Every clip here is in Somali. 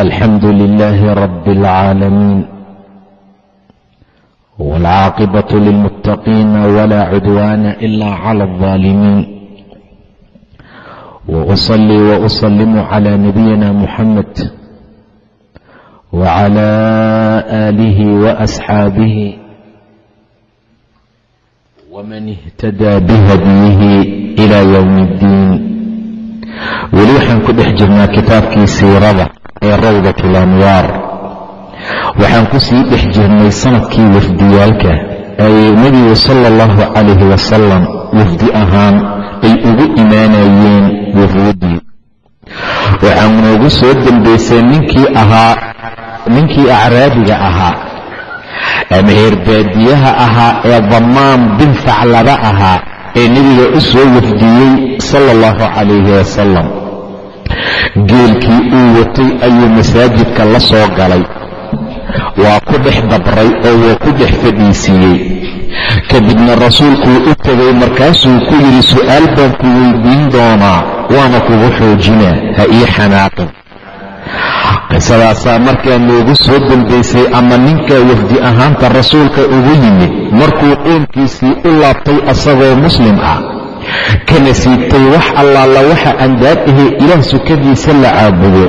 الحمد لله رب العالمين والعاقبة للمتقين ولا عدوان إلا على الظالمين وأصلي وأسلم على نبينا محمد وعلى آله وأصحابه ومن اهتدى بهديه إلى يوم الدين weli waxaan ku dhex jirnaa kitaabkii siirada ee rawdat alanwaar waxaan ku sii dhex jirnay sannadkii wafdiyaalka ay nebigu sala allahu calayhi wasalam wafdi ahaan ay ugu imaanayeen wufuudii waxaan noogu soo dambaysay ninkii ahaa ninkii acraabiga ahaa ama heerbaadiyaha ahaa ee damaan bin faclaba ahaa ee nebiga u soo wafdiyey sala allahu calayhi wasalam geelkii uu watay ayuu masaajidka la soo galay. Waa ku dhex dabray oo waa ku dhex fadhiisiiyey. Kadibna rasuulkuu u tegay markaasuu ku yidhi su'aal baan ku weydiin doonaa waana kugu xoojinaa ha ii xanaaqin qisadaasaa markaa noogu soo dambaysay ama ninka wafdi ahaanta rasuulka ugu yimid markuu qoomkiisii u laabtay asagoo muslim ah kana siibtay wax allaala waxa andaad ahee ilaah sukadiisa la caabudo.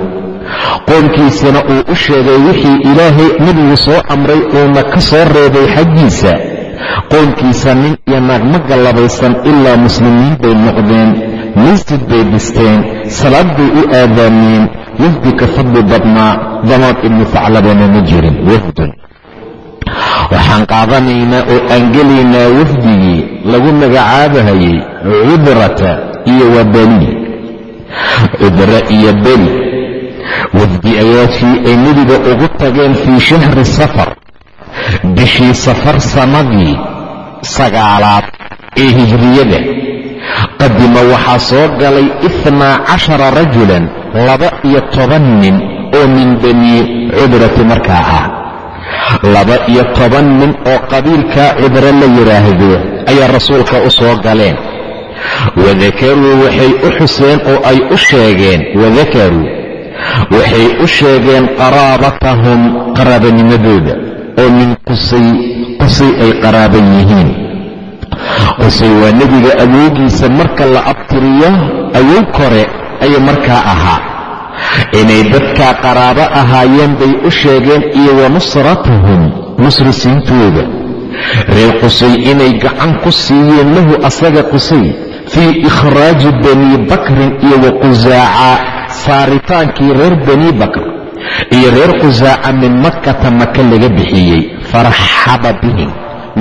Qoomkiisana uu u sheegay wixii ilaahay nebigu soo amray uuna ka soo reebay xaggiisa. Qoomkiisa nin iyo naag ma gallabaysan ilaa muslimiin bay noqdeen masjid bay dhisteen salaad bay u aadaameen wafdi ka fadli badnaa damaad ibnu faclabana ma jirin wafdun waxaan qaadanaynaa oo aan gelaynaa wafdigii lagu magacaabahayey cudrata iyo wabeli. Cudra iyo beli. Wafdi ayaashii ay nebiga ugu tageen fii shahri safar. Bishii safar sannadii sagaalaad ee hijriyada qadima waxaa soo galay itnaa cashara rajulan laba iyo toban nin oo min bani cudrati markaa ah laba iyo toban nin oo qabiilkaa cudro la yidhaahdo ayaa rasuulka u soo galeen. wadakaruu waxay u xuseen oo ay u sheegeen wadakaruu waxay u sheegeen qaraabatahum qaraabanimadooda oo min qusay qusay ay qaraaban yihiin. qusay waa nebiga awoogiisa marka la abtiriyo awow kore ayuu markaa ahaa inay dadkaa qaraabo ahaayeen bay u sheegeen iyo wa nusratahum nusrisiintooda reer qusay inay gacan ku siiyeen lahu asaga qusay fii ikhraaji banii bakrin iyo wa qusaaca saaritaankii reer banii bakr. Iyo reer qusaaca min makkata maka laga bixiyey faraxaba bihim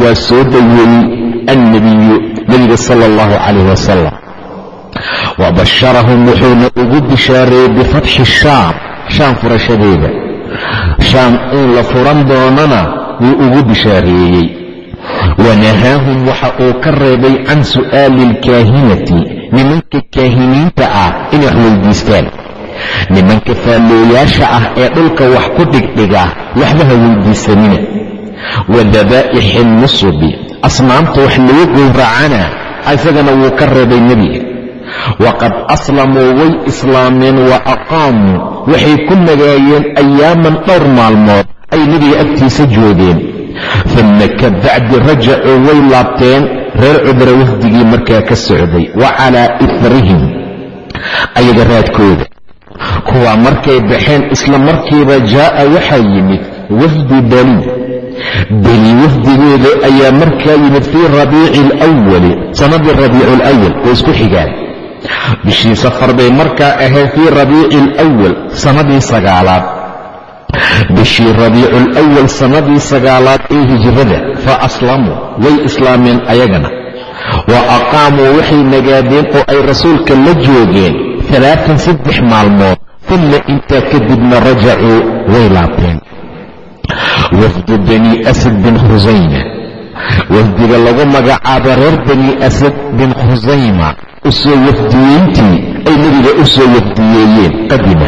waa soo dhoweeyey annabiyu nebiga sala allahu calayh wasalam wa basharahum wuxuuna ugu bishaareeyey bifatxi shaam shaam furashadeeda shaam in la furan doonana wuu ugu bishaareeyey wanahaahum waxa uu ka reebay can su'aali alkaahinati nimanka kaahiniinta ah inay wax weydiistaan nimanka faallooyaasha ah ee dhulka wax ku dhigdhiga waxba ha weydiisanina wa dabaa'ixi alnusubi asnaamta wax lagu gowracana isagana wuu ka reebay nebiga waqad aslamuu way islaameen wa aqaamuu waxay ku nagaayeen ayaaman dhowr maalmood. Ay nebiga agtiisa joogeen. Uma ka bacdi rajacuu way laabteen. Reer cudra wafdigii markaa ka socday. Wa calaa ifrihim ayaga raadkooda. Kuwaa markay baxeen isla markiiba jaa'a waxaa yimid wafdi beli beli wafdigooda ayaa markaa yimid fii rabiici alwali sannadii rabiicu alawal way isku xigaan bishii safar bay markaa ahayd fii rabiici alawal sannadii sagaalaad. Bishii rabiicu alawal sannadii sagaalaad ee hijrada fa aslamuu way islaameen ayagana. Wa aqaamuu waxay nagaadeen oo ay rasuulka la joogeen alaaan saddex maalmood uma intaa kadibna rajacuu way laabteen. Wafdu bani asad bin khusayma wafdiga lagu magacaabo reer bani asad bin khusayma u soo wafdiyeyntii ay nebiga u soo wafdiyeeyeen qadima.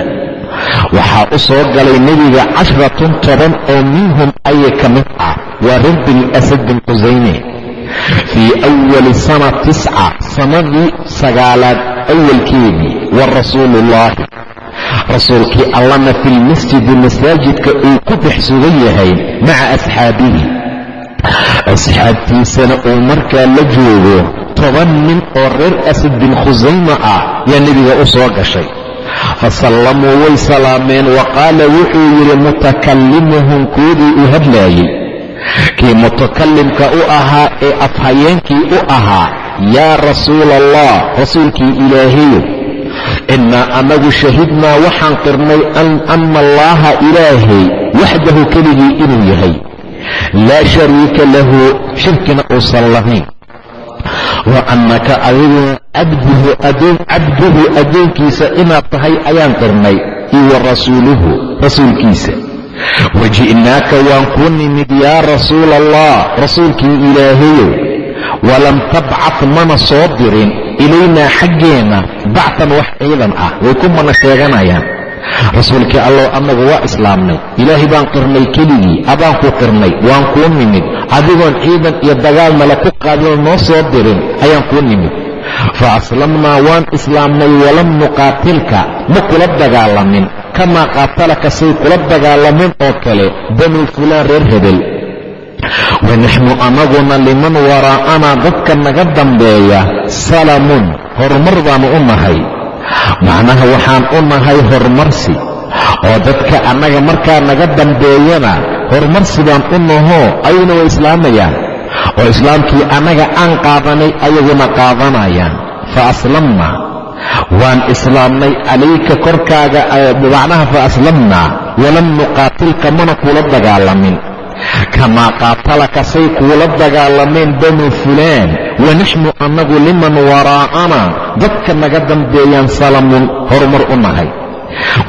Waxaa u soo galay nebiga casharatun toban oo minhum ayay ka mid ah waa reer bani asad bin khusayme fii awali sana tisca sanadii sagaalaad awalkeedii wa rasuuluullaahi rasuulkii allana fi lmasjidi masaajidka uu ku dhex sugan yahay maca asxaabihi. Asxaabtiisana uu markaa la joogo toban nin oo reer asad bin khusayma ah yaa nebiga u soo gashay. Fasallamuu way salaameen wa qaala wuxuu yidhi mutakallimuhum koodii u hadlaayey kii mutakallimka u ahaa ee afhayeenkii u ahaa yaa rasuula allah rasuulkii ilaahayo innaa anagu shahidnaa waxaan qirnay anna allaaha ilaahay waxdahu keligii inuu yahay. Laa shariika lahu shirkina uusan lahayn wa annaka adiguna cabduhu addoonkiisa inaad tahay ayaan qirnay iyo wa rasuuluhu rasuulkiisa. Waji'naaka waan kuu nimid yaa rasuula allah rasuulkii ilaahayow walam tabcad mana soo dirin ilaynaa xaggeenna bactan wax ciidan ah way ku mana sheeganayaan rasuulkii allow annagu waa islaamnay. Ilaahay baan qirnay keligii abaan ku qirnay waan kuu nimid. Adigoon ciidan iyo dagaal nala ku qaadinoo noo soo dirin ayaan kuu nimid. Fa aslamnaa waan islaamnay walam nuqaatilka ma kula dagaalamin. Kamaa qaatalaka say kula dagaalameen oo kale banuu fulaan reer hebel. Wa naxnu anaguna liman waraa'anaa dadka naga dambeeya salamun horumar baanu u nahay macnaha waxaan u nahay horumarsi oo dadka annaga markaa naga dambeeyana horumarsi baan u nahoo ayaguna way islaamayaan. Oo islaamkii annaga aan qaadanay ayaguna qaadanayaan. Fa aslamnaa waan islaamnay calayka korkaaga macnaha fa aslamnaa walam nuqaatilka mana kula dagaalamin kamaa qaatalaka say kuula dagaalameen banuu fulaan wa naxnu annagu liman waraa'anaa dadka naga dambeeyaan salamun horumar u nahay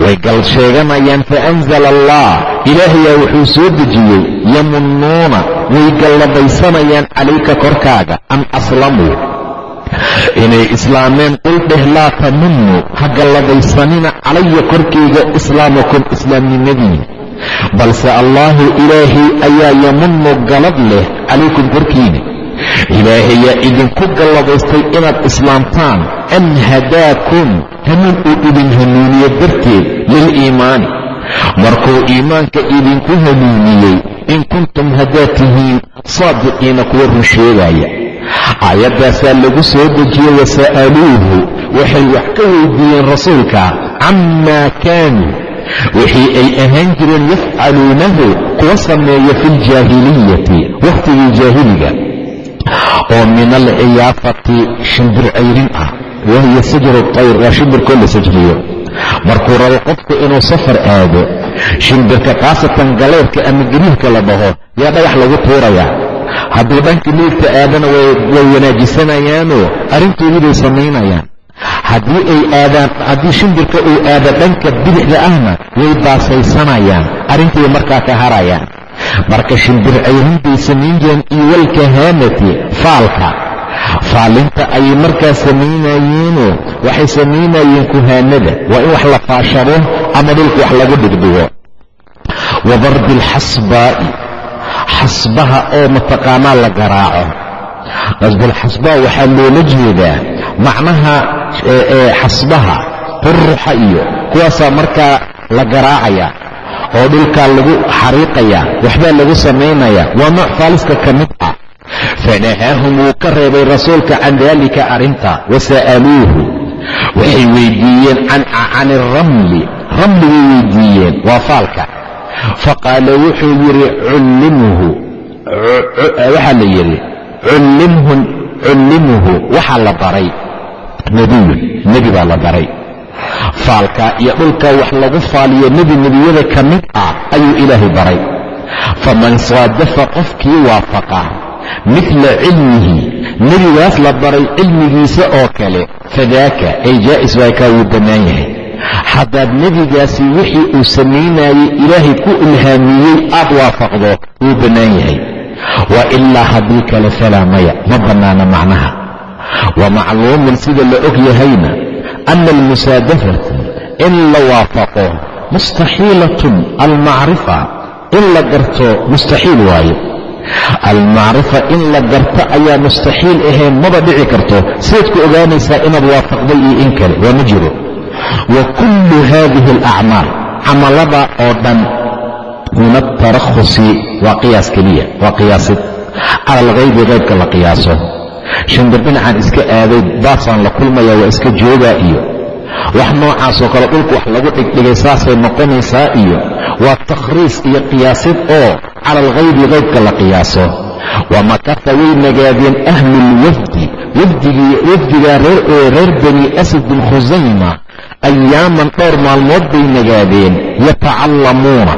way gal sheeganayaan faanzala allah ilaahayaa wuxuu soo dejiyey yamunnuuna way gallabaysanayaan calayka korkaaga an aslamuu inay islaameen qul dheh laa tamunnu ha gallabaysanina calaya korkayga islaamakum islaamnimadiina balse allaahu ilaahay ayaa yamunnu galad leh calaykum korkiina. Ilaahayaa idinku gallabaystay inaad islaamtaan an hadaakum hanuun uu idin hanuuniye darteed liliimaani markuu iimaanka idinku hanuuniyey in kuntum haddaad tihiin saadiqiina kuwa run sheegaaya. Aayaddaasaa lagu soo dejiyey wasa'aluuhu waxay wax ka weydiiyeen rasuulka cammaa kaanuu wixii ay ahaan jireen yafcaluunahu kuwa sameeya fi ljaahiliyati wakhtigii jaahiliga oo min alciyaafati shimbir cayrin ah wahiya sajru tayr waa shimbirkoo la sajriyo. Markuu rabo qofku inuu safar aado shimbirka khaasatan galeyrka ama gariirka la dhaho yaa dhagax lagu tuurayaa. Hadduu dhanka midigta aadana way wanaajisanayaanoo arrintoodii bay samaynayaan haddii ay aadaan haddii shimbirka uu aado dhanka bidixda ahna way baasaysanayaan arrintii markaa ka harayaan. Marka shimbir cayrin bay samayn jireen iyo walkahaanati faalka. Faalinta ayay markaa samaynayeenoo waxay samaynayeen kuhaanada waa in wax la faashado ama dhulka wax lagu dhigdhigo. Wa darbi alxasbaa'i xasbaha oo mataqaanaa la garaaco. Qasbulxasbaa waxaa loola jeedaa macnaha xasbaha quruxa iyo kuwaasaa markaa la garaacaya oo dhulkaa lagu xariiqaya waxbaa lagu samaynaya waa nooc faaliska ka mid ah. Fanahaahum wuu ka reebay rasuulka can daalika arrinta wasa'aluuhu waxay weydiiyeen can ramli way weydiiyeen waa faalka. Faqaala wuxuu yidhi cullimhu waxaa la yidhi cullimhu waxaa la baray nebiyun nebi baa la baray faalkaa iyo dhulkaa wax lagu faaliyo nebi nebiyada ka mid ah ayuu ilaahay baray faman saadafa qofkii waafaqa midla cilmihi nebigaas la baray cilmigiisa oo kale fadaaka ay jaa'is waa kaa wuu bannaan yahay. Haddaad nebigaasi wixii uu samaynayey ilaahay ku ilhaamiyey aad waafaqdo wuu bannaan yahay. Wa ilaa haddii kale falaa maya ma bannaana macnaha wa macluumun sida la og yahayna ana almusaadafata in la waafaqo mustaxiilatun almacrifa in la garto mustaxiil waayo almacrifa in la garto ayaa mustaxiil ahayn maba dhici karto sidaad ku ogaanaysaa inaad waafaqday iyo in kale waa ma jiro wa kullu haadihi alacmaal camalada oo dhan min altarakhusi waa qiyaas keliya waa qiyaasid cala alghaybi qaybka la qiyaaso shandir dhinacaan iska aaday baasaan la kulmaya waa iska joogaa iyo. Wax noocaasoo kale dhulku wax lagu dhigdhigay saasay noqonaysaa iyo. Waa takhriis iyo qiyaasid oo cala alghaybi qaybka la qiyaaso. Wamakafa way nagaadeen ahlulwafdi wafdigaa reer bani asad bin khusayma ayaaman dhowr maalmood bay nagaadeen yatacallamuuna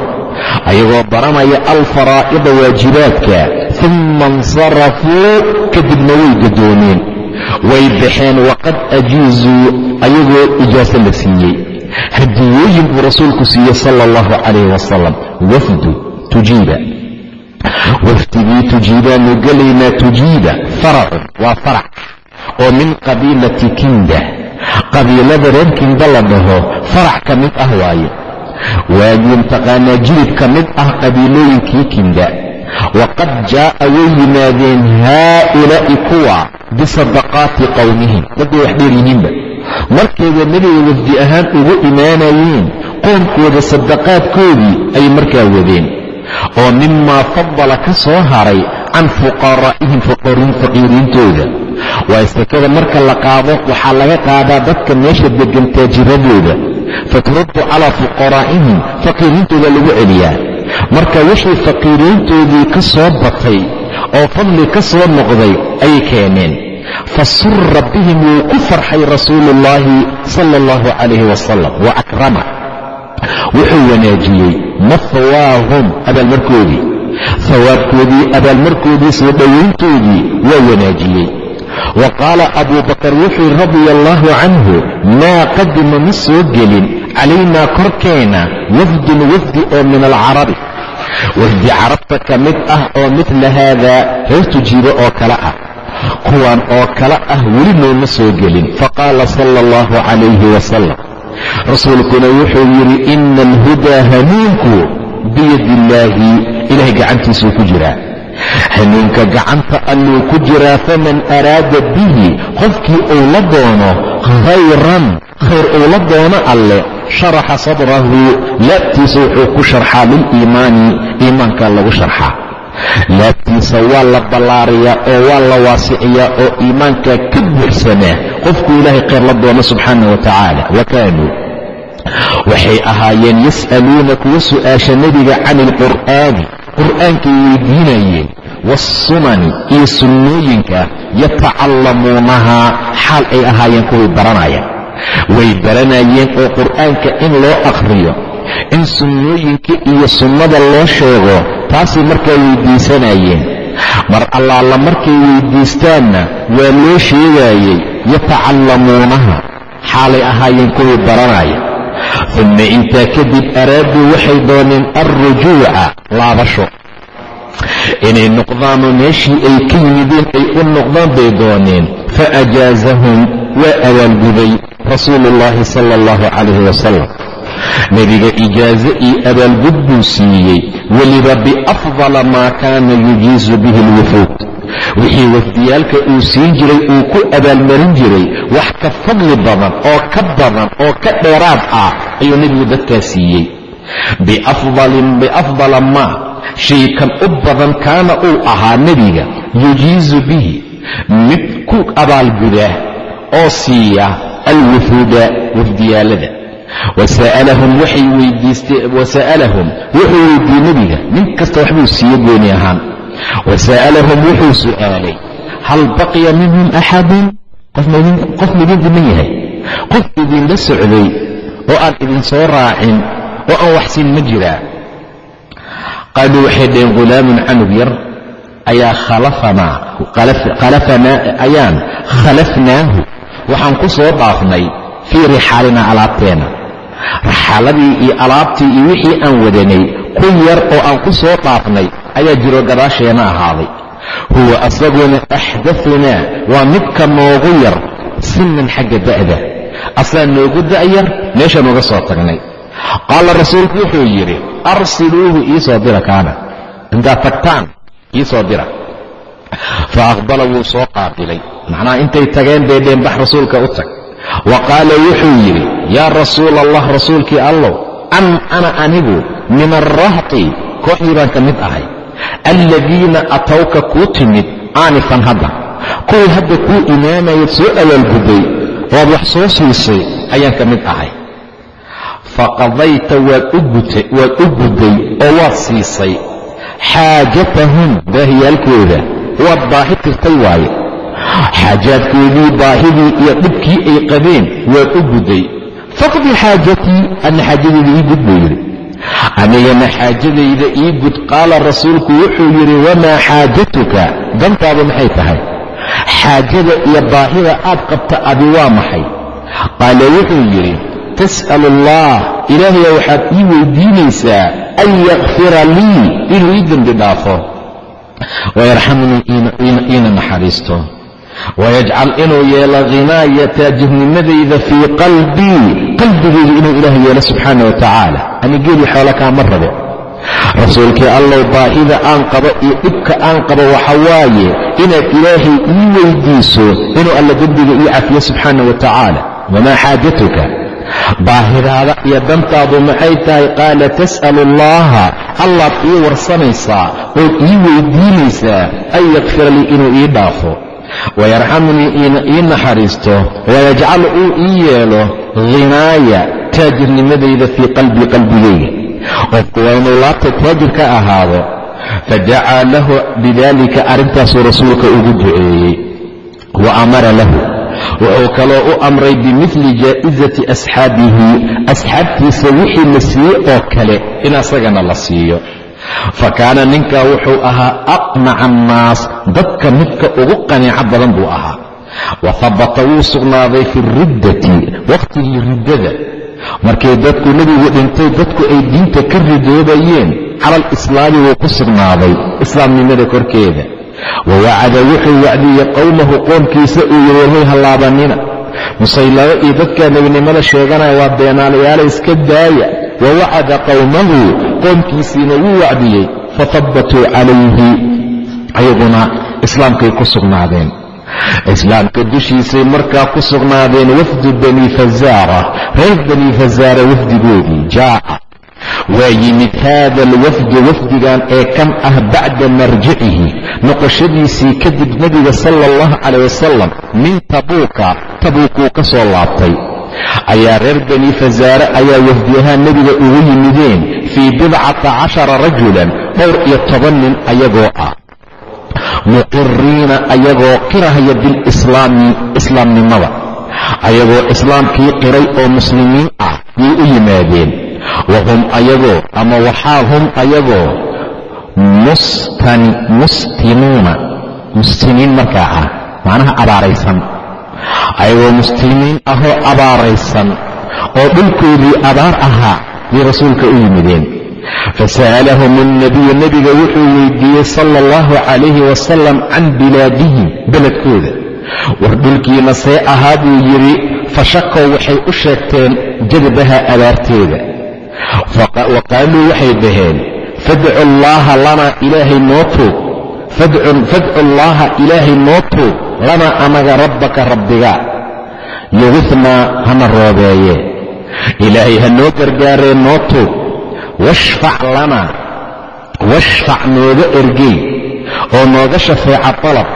ayagoo baranaya alfaraa'ida waajibaadka uma insarafuu kadibna way gadoomeen way baxeen waqad ajiizuu ayagoo ijaaso la siiyey hadiyooyin buu rasuulku siiyey sala allahu calayh wasalam wafdu tujiiba wafdigii tujiibaanu gelaynaa tujiiba faracun waa farac oo min qabiilati kinda qabiilada reer kinda la dhaho farac ka mid ah waaye waagii mtaqaanaa jilib ka mid ah qabiilooyinkii kinda waqad jaa'a way yimaadeen haa'ulaa'i kuwa bisadaqaati qowmihim dadbay wax dheer yihiinba markayba nebiga wafdi ahaan ugu imaanayeen qoomkooda sadaqaadkoodii ay markaa wadeen oo mimaa fadala ka soo haray can fuqaraa'ihim faqiiriintooda waa sakada marka la qaado waxaa laga qaadaa dadka meesha deggan taajiradooda faturaddu calaa fuqaraa'ihim faqiiriintooda lagu celiyaa marka wixii faqiiriintoodii ka soo batay oo fadli ka soo noqday ayay keeneen fasura bihim wuu ku farxay rasuulu ullaahi sala allahu calayhi wasalam wa akrama. Wuxuu wanaajiyey mahwaahum abaalmarkoodii. Hawaabkoodii abaalmarkoodii soo dhowayntoodii waa wanaajiyey wa qaala abuu bakar wuxuu radia allaahu canhu maa qadima ma soo gelin. Calaynaa korkeena wafdun wafdi oo min alcarabi. Wafdi carabta ka mid ah oo midla haadaa reer tujiibo oo kale ah. Kuwan oo kale ah weli nooma soo gelin. Faqaala sala allahu calayhi wasalam rasuulkuna wuxuu yidhi ina alhudaa hanuunku biyadi illaahi ilahay gacantiisuu ku jiraa hanuunka gacanta alluu ku jiraa faman araada bihi qofkii uu la doono khayran khayr uu la doono alle sharaxa sadrahu laabtiisa wuxuu ku sharxaa liliimaani iimaankaa lagu sharxaa. Laabtiisa waa la ballaariyaa oo waa la waasiciyaa oo iimaankaa ka buuxsamaa qofkuu ilaahay khayr la doono subxaana wa tacaala wa kaanuu waxay ahaayeen yas'aluuna kuwa su'aasha nebiga can ilqur'aani qur'aankay weydiinayeen waasunani iyo sunnooyinka yatacallamuunahaa xaal ay ahaayeen kuway baranaya way baranayeen oo qur'aanka in loo akhriyo in sunnooyinka iyo sunnada loo sheego taasay markaa weydiisanayeen. Mar allaala markay weydiistaanna waa loo sheegaayey yatacallamuunaha xaalay ahaayeen kuwii baranaya uma intaa kadib araaduu waxay dooneen alrujuuca laabasho inay noqdaanoo meeshii ay ka yimideen ay u noqdaan bay dooneen faajaazahum waa abaalguday rasuulu ullaahi sala allahu calayhi wasalam nebiga ijaazo iyo abaalgud buu siiyey weliba biafdala maa kaana yujiizu bihi alwufuud wixii wafdiyaalka uu siin jiray uu ku abaalmarin jiray wax ka fadli badan oo ka badan oo ka dheeraad ah ayuu nebigu dadkaa siiyey. Biafdala maa shay kan u badan kaana uu ahaa nebiga yujiizu bihi mid ku abaalguda oo siiya alwufuuda wafdiyaalada. Wasa'alahum wuxuu weydiiyey nebiga nin kasta waxbuu siiye gooni ahaan wasa'alahum wuxuu su'aalay hal baqiya minhum axadun? Qof midin diman yahay. Qof idinla socday oo aan idin soo raacin oo aan waxsin ma jiraa qaaluu waxay dhaheen ghulaamun canug yar ayaa ayaan khalafnaahu. Waxaan ku soo dhaafnay fii rixaalinaa alaabteenna raxaaladii iyo alaabtii iyo wixii aan wadanay ku yar oo aan ku soo dhaafnay ayaa jiro gadaasheena ahaaday. Huwa asaguna axdaunaa waa midka noogu yar sinan xagga da'da. Asaa noogu da'yar meeshaan uga soo tagnay. Qaala rasuulku wuxuu yidhi arsiluuhu iisoo dira kaana. Intaad tagtaan iisoo dira. Fa aqbala wuu soo qaabilay. Macnaha intay tageen bay dheenbax rasuulka u tag. Wa qaala wuxuu yidhi yaa rasuula allah rasuulkii allow an ana anigu min alrahti kooxdii baan ka mid ahay. Alladiina atowka kuu timid aanifan hadda. Kuwii hadda kuu imaamayad soo awaalgudday oad wax soo siisay ayaan ka mid ahay. Faqadayta waad u gudday oo waad siisay xaajatahum baahiyaalkooda. Waad baahi tirtay waaye. Xaajaadkoodii baahidii iyo dhibkii ay qabeen waad u gudday faqdi xaajatii ana xaajadayda ii gud buu yidhi anigana xaajadayda ii gud qaala rasuulku wuxuu yidhi wamaa xaajatuka dantaadu maxay tahay xaajada iyo baahida aad qabta adi waa maxay qaala wuxuu yidhi tas'al allah ilaahaya waxaad ii weydiinaysaa an yakfira lii inuu ii dembi dhaafo wayarxamnii iina naxariisto wayajcal inuu yeelo khinaaya taajirnimadayda fii qalbii qalbigayga inuu ilaah yeelo subxaana wa tacaala ani geeli xoola kaama rabo rasuulkii allow baahida aan qabo iyo dhibka aan qabo waxa waaye inaad ilaahay ii weydiiso inuu alla dembiga ii cafiyo subxaana wa tacaala wamaa xaajatuka baahidaada iyo dantaadu maxay tahay qaala tas'alu allaha allaad ii warsanaysaa ood ii weydiinaysaa an yakfira lii inuu ii dhaafo wayarxamnii ii naxariisto wayajcal uu ii yeelo khinaaya taajirnimadayda fii qalbii qalbigayga qofku inuu laabta taajir ka ahaado fadacaa lahu bidaalika arrintaasuu rasuulka ugu duceeyey wa amara lahu wuxuu kaloo u amray bimili jaa'izati asxaabihi asxaabtiisa wixii la siiyey oo kale in asagana la siiyo fa kaana ninkaa wuxuu ahaa aqnaca annaas dadka midka ugu qaniico badan buu ahaa. Wa habata wuu sugnaaday fi riddati wakhtigii riddada. Markay dadku nebigu dhintay dadku ay diinta ka ridoobayeen cala alislaami wuu ku sugnaaday islaamnimada korkeeda. Wa wacada wuxuu wacdiyey qowmahu qoomkiisa uu yidhi warhay hallaabanina musaylamo iyo dadka nebinimada sheeganaya waa beenaalayaala iska daaya wa wacada qowmahu qoomkiisiina wuu wacdiyey fahabbatuu calayhi ayaguna islaamkay ku sugnaadeen. Islaamka dushiisay markaa ku sugnaadeen wafdu bani fazaara reer bani fazaara wafdigoodii jaa'a waa yimid haada alwafdu wafdigan ee kan ah bacda marjicihi noqoshadiisii kadib nebiga sala allahu calayh wasalam min tabuuka tabuukuu ka soo laabtay ayaa reer bani fasaare ayaa wafdi ahaan nebiga ugu yimideen fii bidcata cashara rajulan dhowr iyo toban nin ayagoo ah. Muqiriina ayagoo qirahaya bilislaami islaamnimada. Ayagoo islaamkii qiray oo muslimiin ah yay u yimaadeen. Wahum ayagoo ama waxaa hum ayagoo mustimuuna muslimiin markaa ah macnaha abaaraysan ayagoo muslimiin ahoo abaaraysan oo dhulkoodii abaar ahaa bay rasuulka u yimideen. Fasa'alahum alnabiyu nebiga wuxuu weydiiyey sala allahu calayhi wasalam can bilaadihim beledkooda. War dhulkiina see ahaa buu yidhi fashakow waxay u sheegteen jadbaha abaarteeda. Wa qaaluu waxay dhaheen fadcu allaaha lanaa ilaahay noo tuug fadcu allaaha ilaahay noo tuug lanaa anaga rabbaka rabbiga. Yugisnaa hana roobeeye. Ilaahay ha noo gargaaree noo tuug washfac lanaa washfac nooga ergey. Oo nooga shafeeca dalab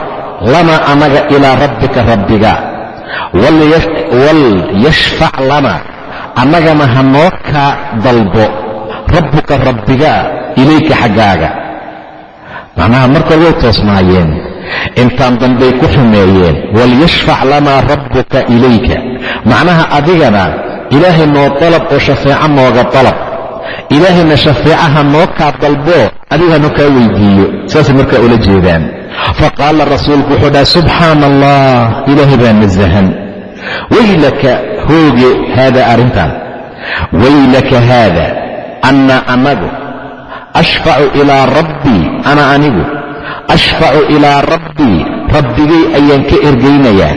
lanaa anaga ilaa rabbika rabbiga. Walyashfac lanaa annagana ha noo kaa dalbo. Rabbuka rabbigaa ilayka xaggaaga. Macnaha markood way toosnaayeen intaan dambay ku xumeeyeen walyashfac lanaa rabbuka ilayka. Macnaha adigana ilaahay noo dalab oo shafeeco nooga dalab. Ilaahayna shafeecaha noo kaa dalboo adiga hanoo kaa weydiiyo. Saasay markaa ula jeedaan. Faqaala rasuulku wuxuu dhaha subxaana allah ilaahay baa nasahan. Waylaka hooge haadaa arrintan. Waylaka haada anna anagu ashfacu ilaa rabbii ana anigu ashfacu ilaa rabbii rabbigay ayaan ka ergaynayaa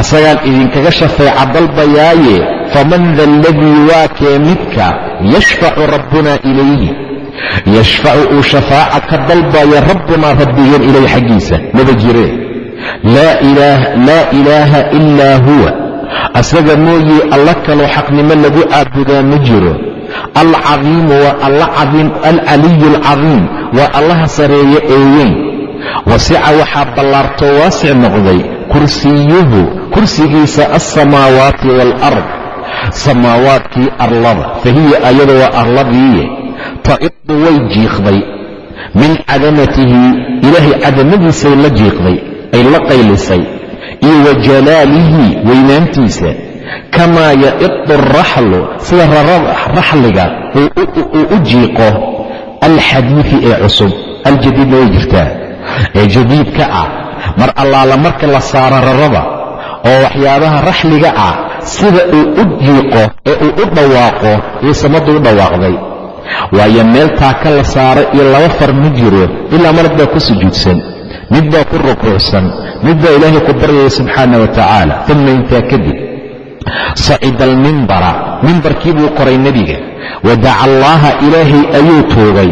asagaan idinkaga shafeeca dalbayaaye faman da aladii waa kee midka yashfacu rabbuna ilayhi yashfacu uu shafaaca ka dalbaya rabbunaa rabbigeen ilayh xaggiisa maba jiree laa ilaaha ilaa huwa asaga mooyee alla kaloo xaqnimo lagu caabudaa ma jiro alcadiimu waa alcaliyu alcadiim waa allaha sareeye ee weyn wasica waxaa ballaarto waasic noqday kursiyuhu kursigiisa alsamaawaati waalard samaawaadkii arlada fa hiya ayada waa arladiiye. Ta'idu way jiiqday. Min cadamatihi ilaahay cadamadiisay la jiiqday ay la qaylisay. Iyo wa jalaalihi weynaantiisa. Kamaa ya'idu araxlu sida raxliga uu u jiiqo. Alxadiidi ee cusub aljadiidna way jirtaa ee jadiidka ah. Mar allaala marka la saaro rarada oo waxyaabaha raxliga ah sida uu u jiiqo ee uu u dhawaaqo iyo samadu u dhawaaqday. Waayo meel taaka la saaro iyo laba far ma jiro ilaa malag baa ku sujuudsan mid baa ku rukuucsan mid baa ilaahay ku baryaya subxaana wa tacaala uma intaa kadib sacida almimbara mimbarkii buu koray nebiga wadaca allaaha ilaahay ayuu tuugay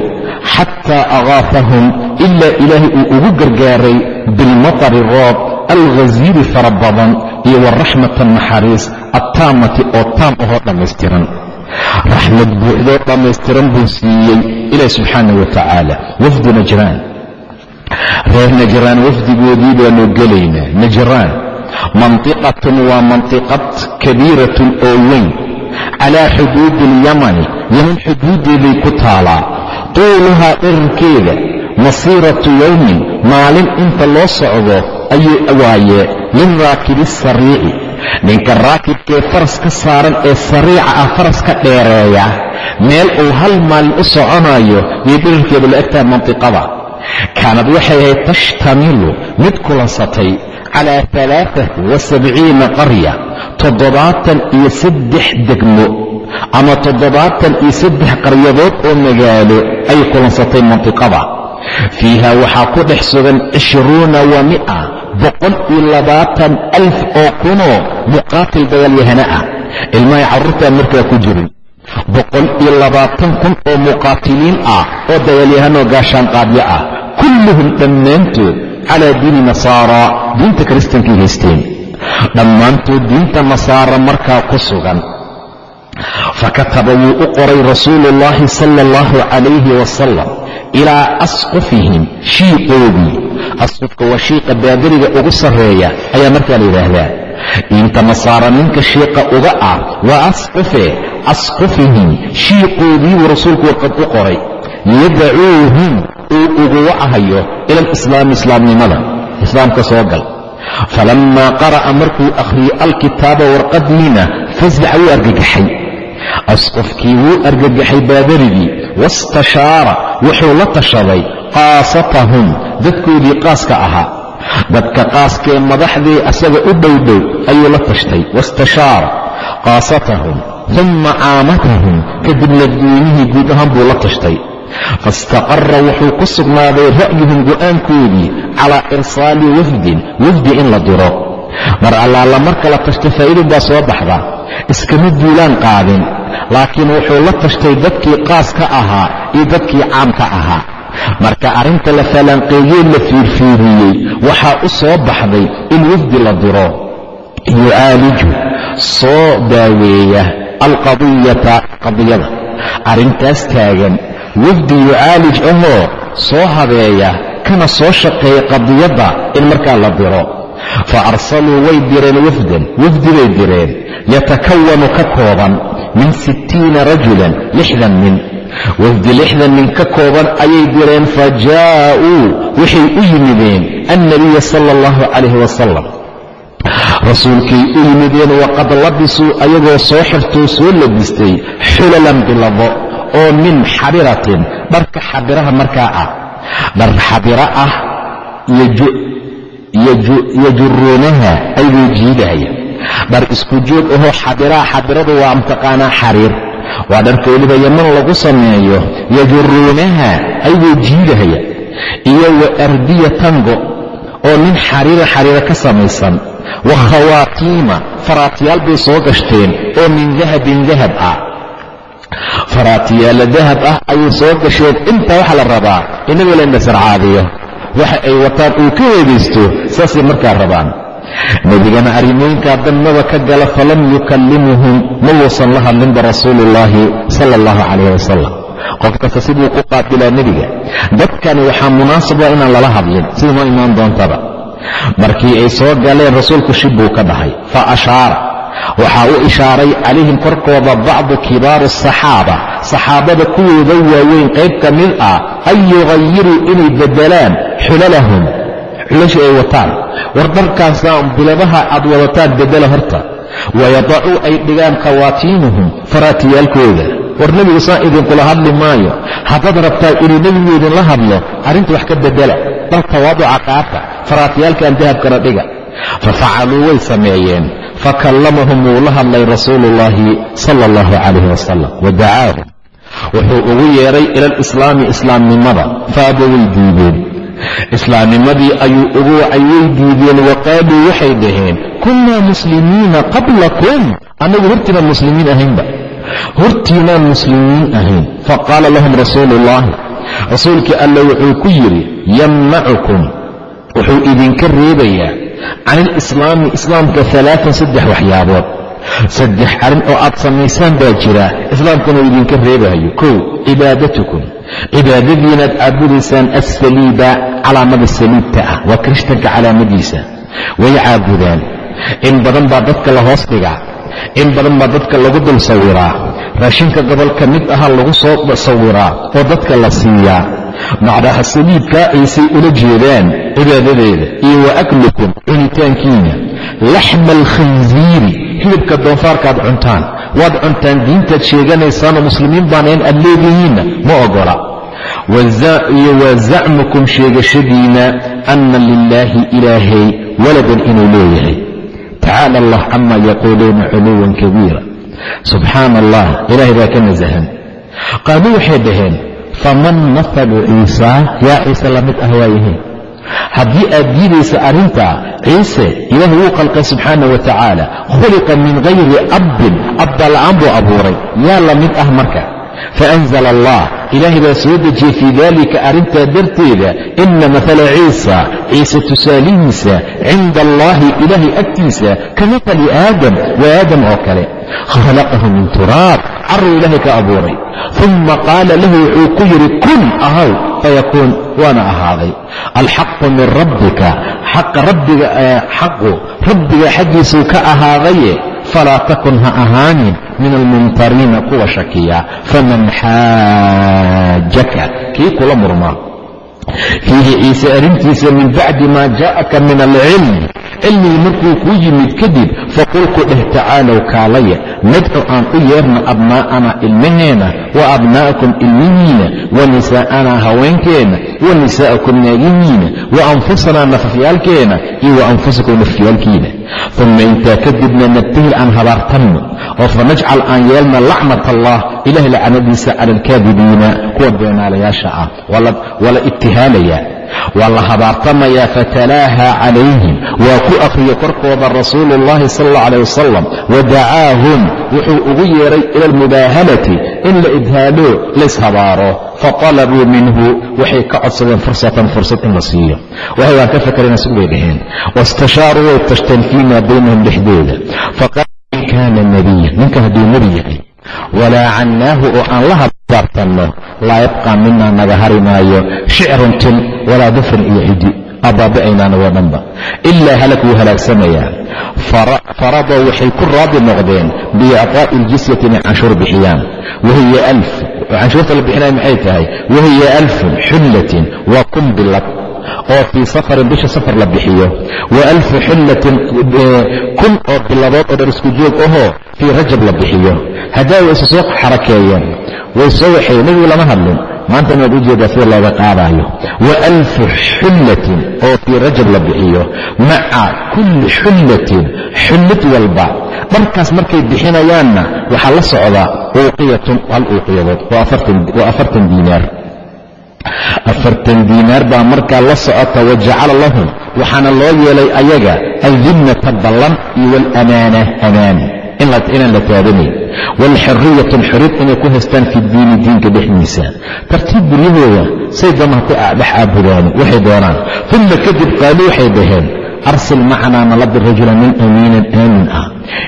xataa agaafahum ilaa ilaahay uu ugu gargaaray bilmatari roob alghasiiri fara badan iyo waraxmata naxariis attaamati oo taam ahoo dhammaystiran raxmad buuxdoo dhammaystiran buu siiyey ilaah subxaana wa tacaala wafdu najraan reer najraan wafdigoodii baanu gelaynaa najraan mantiqatun waa mantiqad kabiiratun oo weyn calaa xuduudi alyamani yaman xuduuddeeday ku taalaa tuuluhaa dherarkeeda masiiratu yowmin maalin inta loo socdo ayuu waaye lilraakibi asariici ninka raakibkee faras ka saaran ee sariica ah faraska dheereeya meel uu hal maalin u soconayo yay dherarkeeda la egtahay mantiqada. Kaanad waxay ahayd tashtamilu mid kulansatay calaa alaaati wa sabciina qarya toddobaatan iyo saddex degmo ama toddobaatan iyo saddex qaryadood oo magaalo ay kulansatay mantiqada. Fiiha waxaa ku dhex sugan cishruuna wa mi'a boqol iyo labaatan alf oo kunoo muqaatil dagaalyahana ah. Ilmahay carruurtaan markaa ku jirin boqol iyo labaatan kun oo muqaatiliin ah oo dagaalyahanoo gaashaanqaadyo ah. Kulluhum dhammaantood calaa diini nasaara diinta kiristankay haysteen. Dhammaantood diinta nasaara markaa ku sugan fakataba wuu u qoray rasuulu ullaahi sala allahu calayhi wasalam ilaa asqufihim shiiqoodii asqufka waa shiiqa baadariga ugu sarreeya ayaa markaa la yidhaahdaa diinta nasaara ninka shiiqa uga ah waa asqufe asqufihim shiiqoodii buu rasuulku warqad u qoray yadacuuhum uu ugu wacahayo ila alislaami islaamnimada islaamka soo gal falammaa qara'a markuu akhriyey alkitaaba warqadiina fasaca wuu argagaxay asqofkii wuu argagaxay baadarigii wastashaara wuxuu la tashaday qaasatahum dadkoodii qaaska ahaa. Dadka qaaskee madaxdii asaga u dhowdhow ayuu la tashtay wastashaara qaasatahum uma caamatahum kadibna dadweynihii guud ahaan buu la tashtay. Faistaqara wuxuu ku sugnaaday ra'yuhum go'aankoodii calaa irsaali wafdin wafdi in la diro mar allaala marka la tashta faa'iidin baa soo baxda iskama duulaan qaadin. Laakiin wuxuu la tashtay dadkii qaaska ahaa iyo dadkii caamka ahaa. Marka arrinta la falanqeeyey la fiirfiiriyey waxaa u soo baxday in wafdi la diro. Yucaaliju soo daaweeya alqadiyata qadiyada. Arrintaas taagan wafdi yucaalij ahoo soo habeeya kana soo shaqeeya qadiyadda in markaa la diro fa arsaluu way direen wafdan wafdi bay direen yatakawanu ka kooban min sittiina rajulan lixdan nin wafdi lixdan nin ka kooban ayay direen fa jaa'uu waxay u yimideen annabiya sala allahu calayh wasalam rasuulkay u yimideen waqad labisuu ayagoo soo xirtoo soo labistay xulalan bilado oo min xabiratin dharka xabiraha markaa ah dhar xabiro ah yajuruunaha aygoo jiidahaya dhar isku joog ahoo xadiraa xadiradu waa mtaqaanaa xariir waa dharka weliba yaman lagu sameeyo yajuruunaha ayagoo jiidahaya iyo wa ardiya tango oo nin xariira xariira ka samaysan wa khawaatiima faraatiyaal bay soo gashteen oo min dahabin dahab ah faraatiyaalla dahab ah ayay soo gasheen intaa waxaa la rabaa inagoo la indhasarcaadiyo waxa ay wataan uu ka weegaysto saasay markaa rabaan. Nebigana arrimooyinkaa dannada ka gala falam yukallimuhum ma wuusan la hadlinba rasuuluullaahi sala allahu calayh wasalam qof kasta siduu ku qaabilaa nebiga dadkani waxaa munaasaba inaan lala hadlin sida noo imaan doontaba. Markii ay soo galeen rasuulku shib buu ka dhahay fa ashaara waxaa u ishaaray calayhim korkooda bacdu kibaaru asaxaaba saxaabada kuwooda waaweyn qayb ka mid ah an yugayiruu inay beddelaan xulalahum. Xulasha ay wataan. War dharkaasa biladaha aad wadataan beddela horta. Wayadacuu ay dhigaan khawaatiimuhum faraatiyaalkooda. War nebigu saa idinkula hadli maayo. Haddaad rabtaa inuu nebigu idinla hadlo arrinta wax ka beddela. Bal tawaaduca qaata. Faraatiyaalkan dahabkana dhiga. Fafacaluu way sameeyeen fakallamahum wuu la hadlay rasuulu ullaahi sala allahu calayh wasalam wadacaahum wuxuu ugu yeedhay ila alislaami islaamnimada faaba way diideen islaamnimadii ayuu ugu wacay way diideen wa qaaluu waxay dhaheen kunnaa muslimiina qablakum annagu hortiinaan muslimiin ahaynba hortiinaan muslimiin ahayn faqaala lahum rasuulu rasuulkii alla wuxuu ku yidhi yamnacukum wuxuu idinka reebayaa can ilislaami islaamka alaaan saddex waxyaabood. Saddex arrin oo aad samaysaan baa jira. Islaamkuna uu idinka reebayo kow cibaadatukum cibaadadiinaad caabudaysaan assaliiba calaamada saliibta ah. Waa kirishtanka calaamadiisa. Way caabudaan. In badan baa dadka la hoos dhigaa. In badan baa dadka lagu dul sawiraa. Raashinka gobolka mid aha lagu soo sawiraa oo dadka la siiyaa macnaha saliibkaa aysay ula jeedaan cibaadadeeda iyo wa aklukum cunitaankiina. Laxma alkhinziiri hilibka doonfaarkaad cuntaan. Waad cuntaan diintaad sheeganaysaanoo muslimiin baanayn aad leedihiinna ma ogola. Iyo wa zacmukum sheegashadiina anna lilaahi ilaahay waladan inuu leeyahay. Tacaala allah cama yaquuluuna culuwan kabiira. Subxaana allah ilaahay baa ka nasahan. Qaaluu waxay dhaheen faman mahalu ciisaa yaa ciise la mid ah waayihiin haddii aad diidaysa arrintaa ciise ilaahi wuu qalqay subxaana wa tacaala khuliqa min hayri abbin abdala'aan buu abuuray. Yaa la ah marka faanzala allah ilaahay baa soo dejiyey fii dalika arrintaa darteeda ina mahala ciisa ciise tusaalihiisa cinda allahi ilaahay agtiisa ka mahali aadam waa aadam oo kale khalaqahu min turaab caruu ilaahay ka abuuray uma qaala lahu wuxuu ku yidhi kun ahaw fayakuun waana ahaaday alxaqu min rabbika xaqa rabbiga xaqu ka ahaadaye falaa takun ha ahaanin min almumtariina kuwa shakiya faman xaajaka kii kula murmaa fiihi ciise arrintiisa min bacdi maa jaa'aka min alcilm cilmigii markuu kuu yimid kadib faqul ku dheh tacaalow kaalaya nadcu aan u yeerna abnaa'ana ilmaheena wa abna'akum ilmihiina wa nisaa'anaa haweenkeenna wa nisaa'akum naagihiina wa anfusanaa nafafyaalkeenna iyo wa anfusakum nafyaalkiina. Uma intaa kadibna nabtahil aan habaartanno oo fanajcal aan yeelna lacnat allah ilaah lacnadiisa cala alkaadibiina kuwa beenaalayaasha ah wala ibtihaalayaa waa la habaartamayaa fatalaaha calayhim waa ku akhriyey korkooda rasuulu ullahi sal alla alيh wasalam wadacaahum wuxuu ugu yeedhay ila almubaahalati in la idhaalo layshabaaro faطalabuu minhu waxay ka codsadeen fursatan fursad in la siiyo. Waxay waan ka fakareen isugu bay dhaheen. Waاstashaaruu way tashteen fii ma baynahum dhexdooda faqaala in kaana nebiya ninka hadduu nebi yahay. Walaacannaahu oo aan la habaartanno laa yabqaa minaa naga hari maayo shicrun tin walaa dufrin iyo cidi abaaba'aynaana waa dhanba. Ilaa halak wuu halaagsamayaa faradow waxay ku raadi noqdeen biicطaa'i iljisyati inay canshuur bixiyaan. Wahiya alf canshuurta la bixinaya maxay tahay? Wahiya alfun xullatin waa kun bilad oo fii safarin bisha safar la bixiyo. Wa alfu xullatin kun oo biladood oo dhar isku joog ahoo fii rajab la bixiyo. Haddaa way isu soo xarakeeyeen. Way soo waxeeyeen nebigu lama hadlin maanta inaad u jeedaa sida looga qaadaayo. Wa alfu xullatin oo fii rajab la bixiyo maca kulli xullatin xullad walba. Dharkaas markay bixinayaanna waxaa la socda uuqiyatun hal uuqiyadood waa afartan diinaar. Afartan diinaar baa markaa la socota wa jacala lahum waxaana loo yeelay ayaga adimmata ballan iyo waalamaana amaan inaan la taabanayn waalxuriyatun xurid inay ku haystaan fi diini diinka dhexdiisa. Tartiib guryahooda say damaha ku dhex aabudaani waxay doonaan. Uma kadib qaaluu waxay dhaheen arsil macanaa nala dir rajula min amiinan aamin ah.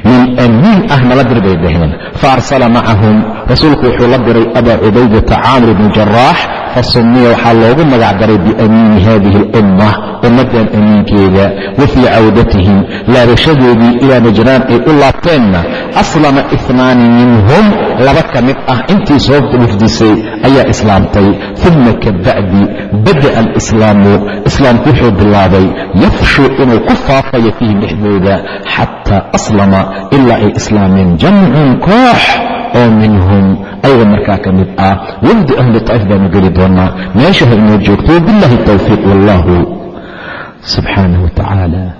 Nin amiin ah nala dir bay dhaheen. Fa arsala macahum rasuulku wuxuu la diray abaa cubaydata caamir bni jaraax fasumiya waxaa loogu magac daray biamiini hadihi alumma ummaddan amiinkeeda wa fii cawdatihim laabashadoodii ilaa najraan ay u laabteenna. Aslama inaani minhum laba ka mid ah intii soo wufdisay ayaa islaamtay. Uma kabacdi bada'a alislaamu islaamku wuxuu bilaabay yafshu inuu ku faafayo fiihim dhexdooda xataa aslama ilaa ay islaameen jamcun koox oo minhum ayaga markaa ka mid ah. Wafdi ahli taa'if baanu geli doonaa meesha ha joogto wabiاllahi towfiiq wallahu subxaanaه wa